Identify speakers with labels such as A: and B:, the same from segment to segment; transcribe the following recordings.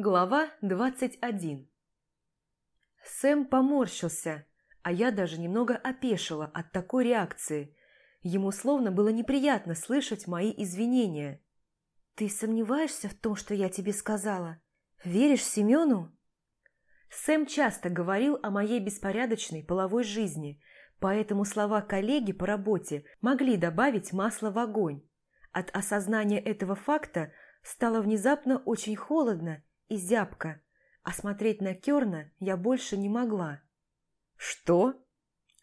A: Глава 21 Сэм поморщился, а я даже немного опешила от такой реакции. Ему словно было неприятно слышать мои извинения. «Ты сомневаешься в том, что я тебе сказала? Веришь Семену?» Сэм часто говорил о моей беспорядочной половой жизни, поэтому слова коллеги по работе могли добавить масло в огонь. От осознания этого факта стало внезапно очень холодно и зябко, а смотреть на Керна я больше не могла. «Что?»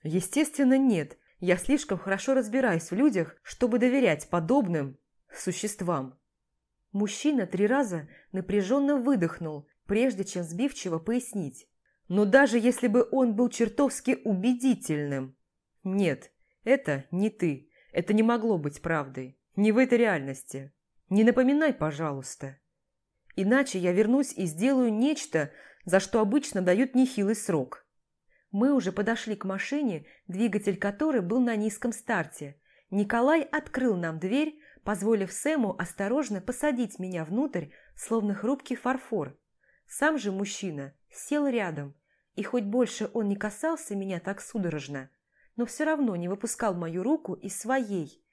A: «Естественно, нет. Я слишком хорошо разбираюсь в людях, чтобы доверять подобным существам». Мужчина три раза напряженно выдохнул, прежде чем сбивчиво пояснить. «Но даже если бы он был чертовски убедительным...» «Нет, это не ты. Это не могло быть правдой. Не в этой реальности. Не напоминай, пожалуйста». Иначе я вернусь и сделаю нечто, за что обычно дают нехилый срок. Мы уже подошли к машине, двигатель которой был на низком старте. Николай открыл нам дверь, позволив Сэму осторожно посадить меня внутрь, словно хрупкий фарфор. Сам же мужчина сел рядом, и хоть больше он не касался меня так судорожно, но все равно не выпускал мою руку из своей,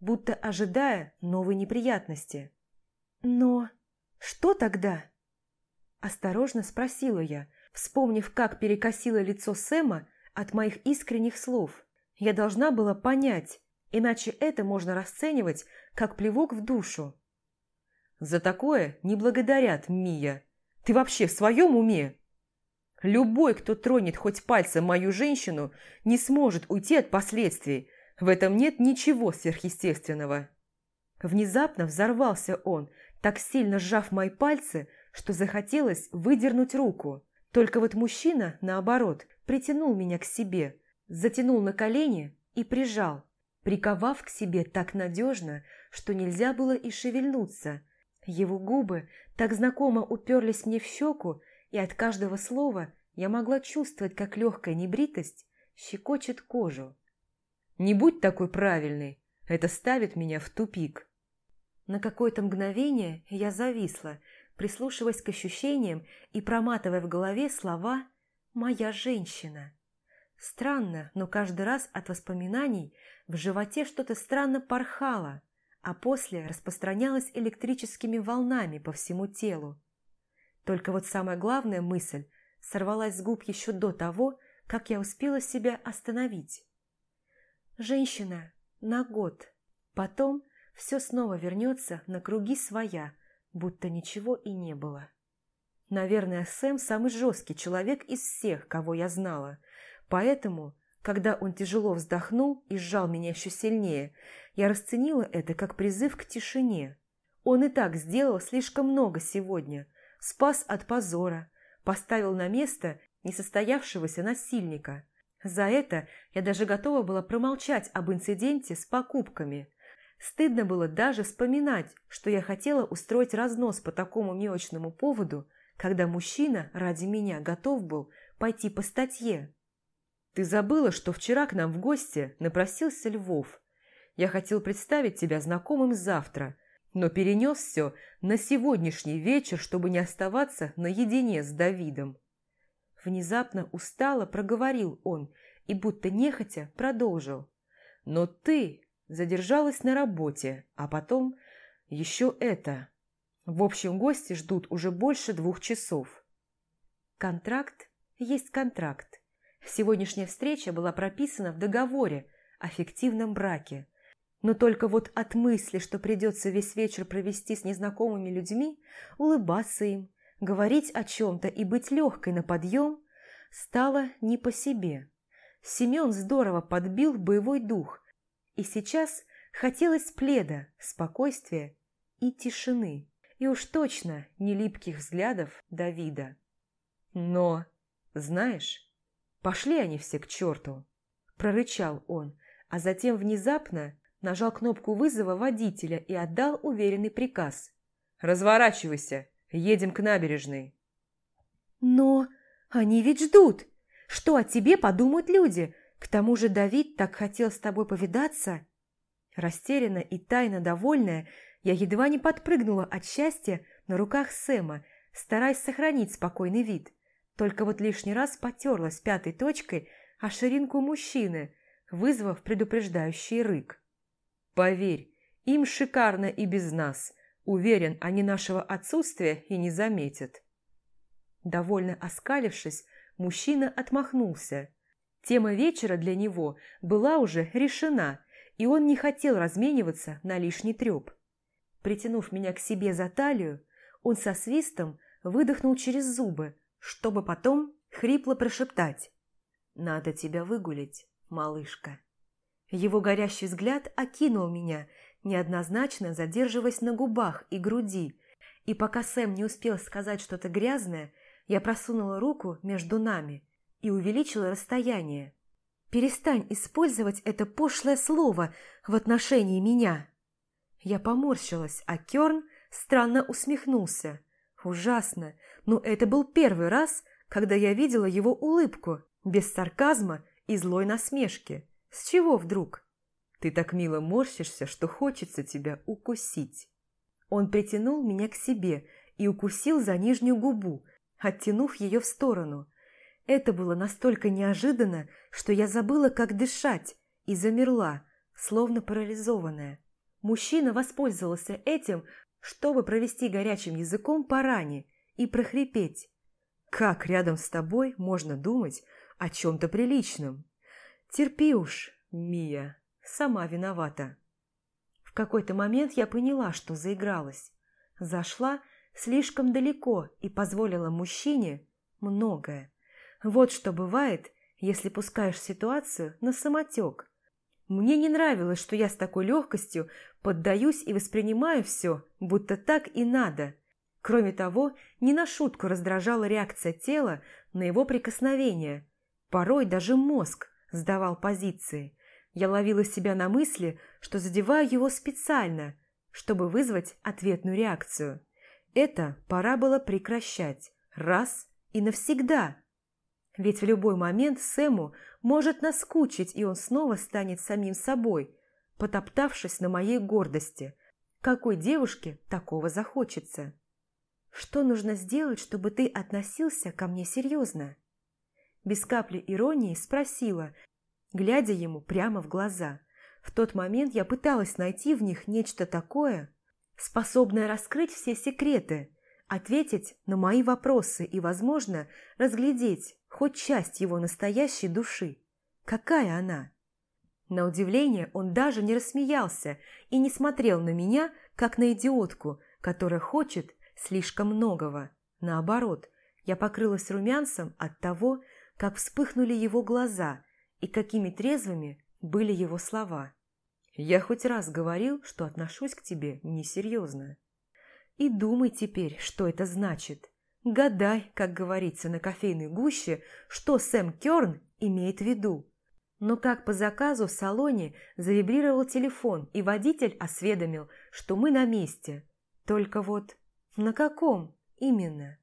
A: будто ожидая новой неприятности. Но... «Что тогда?» Осторожно спросила я, вспомнив, как перекосило лицо Сэма от моих искренних слов. Я должна была понять, иначе это можно расценивать как плевок в душу. «За такое не благодарят, Мия. Ты вообще в своем уме?» Любой, кто тронет хоть пальцем мою женщину, не сможет уйти от последствий. В этом нет ничего сверхъестественного. Внезапно взорвался он, так сильно сжав мои пальцы, что захотелось выдернуть руку. Только вот мужчина, наоборот, притянул меня к себе, затянул на колени и прижал, приковав к себе так надежно, что нельзя было и шевельнуться. Его губы так знакомо уперлись мне в щеку, и от каждого слова я могла чувствовать, как легкая небритость щекочет кожу. «Не будь такой правильный, это ставит меня в тупик». На какое-то мгновение я зависла, прислушиваясь к ощущениям и проматывая в голове слова «моя женщина». Странно, но каждый раз от воспоминаний в животе что-то странно порхало, а после распространялось электрическими волнами по всему телу. Только вот самая главная мысль сорвалась с губ еще до того, как я успела себя остановить. Женщина на год. Потом все снова вернется на круги своя, будто ничего и не было. Наверное, Сэм самый жесткий человек из всех, кого я знала. Поэтому, когда он тяжело вздохнул и сжал меня еще сильнее, я расценила это как призыв к тишине. Он и так сделал слишком много сегодня. Спас от позора, поставил на место несостоявшегося насильника. За это я даже готова была промолчать об инциденте с покупками – Стыдно было даже вспоминать, что я хотела устроить разнос по такому мелочному поводу, когда мужчина ради меня готов был пойти по статье. «Ты забыла, что вчера к нам в гости напросился Львов. Я хотел представить тебя знакомым завтра, но перенес все на сегодняшний вечер, чтобы не оставаться наедине с Давидом». Внезапно устало проговорил он и будто нехотя продолжил. «Но ты задержалась на работе, а потом еще это. В общем, гости ждут уже больше двух часов. Контракт есть контракт. Сегодняшняя встреча была прописана в договоре о фиктивном браке. Но только вот от мысли, что придется весь вечер провести с незнакомыми людьми, улыбаться им, говорить о чем-то и быть легкой на подъем, стало не по себе. Семен здорово подбил боевой дух, и сейчас хотелось пледа, спокойствия и тишины, и уж точно не липких взглядов Давида. Но, знаешь, пошли они все к черту, прорычал он, а затем внезапно нажал кнопку вызова водителя и отдал уверенный приказ. «Разворачивайся, едем к набережной». «Но они ведь ждут! Что о тебе подумают люди? К тому же Давид так хотел с тобой повидаться. Растерянно и тайно довольная, я едва не подпрыгнула от счастья на руках Сэма, стараясь сохранить спокойный вид. Только вот лишний раз потерлась пятой точкой о ширинку мужчины, вызвав предупреждающий рык. «Поверь, им шикарно и без нас. Уверен, они нашего отсутствия и не заметят». Довольно оскалившись, мужчина отмахнулся. Тема вечера для него была уже решена, и он не хотел размениваться на лишний треп. Притянув меня к себе за талию, он со свистом выдохнул через зубы, чтобы потом хрипло прошептать «Надо тебя выгулить, малышка». Его горящий взгляд окинул меня, неоднозначно задерживаясь на губах и груди, и пока Сэм не успел сказать что-то грязное, я просунула руку между нами и увеличила расстояние. «Перестань использовать это пошлое слово в отношении меня!» Я поморщилась, а Кёрн странно усмехнулся. Ужасно, но это был первый раз, когда я видела его улыбку, без сарказма и злой насмешки. С чего вдруг? Ты так мило морщишься, что хочется тебя укусить. Он притянул меня к себе и укусил за нижнюю губу, оттянув ее в сторону. Это было настолько неожиданно, что я забыла, как дышать, и замерла, словно парализованная. Мужчина воспользовался этим, чтобы провести горячим языком по ране и прохрипеть. «Как рядом с тобой можно думать о чем-то приличном? Терпи уж, Мия, сама виновата». В какой-то момент я поняла, что заигралась. Зашла слишком далеко и позволила мужчине многое. Вот что бывает, если пускаешь ситуацию на самотек. Мне не нравилось, что я с такой легкостью поддаюсь и воспринимаю все, будто так и надо. Кроме того, не на шутку раздражала реакция тела на его прикосновение. Порой даже мозг сдавал позиции. Я ловила себя на мысли, что задеваю его специально, чтобы вызвать ответную реакцию. Это пора было прекращать. Раз и навсегда. Ведь в любой момент Сэму может наскучить, и он снова станет самим собой, потоптавшись на моей гордости. Какой девушке такого захочется? Что нужно сделать, чтобы ты относился ко мне серьезно? Без капли иронии спросила, глядя ему прямо в глаза. В тот момент я пыталась найти в них нечто такое, способное раскрыть все секреты, ответить на мои вопросы и, возможно, разглядеть хоть часть его настоящей души. Какая она? На удивление он даже не рассмеялся и не смотрел на меня, как на идиотку, которая хочет слишком многого. Наоборот, я покрылась румянцем от того, как вспыхнули его глаза и какими трезвыми были его слова. «Я хоть раз говорил, что отношусь к тебе несерьезно. И думай теперь, что это значит. Гадай, как говорится на кофейной гуще, что Сэм Кёрн имеет в виду. Но как по заказу в салоне завибрировал телефон, и водитель осведомил, что мы на месте. Только вот на каком именно?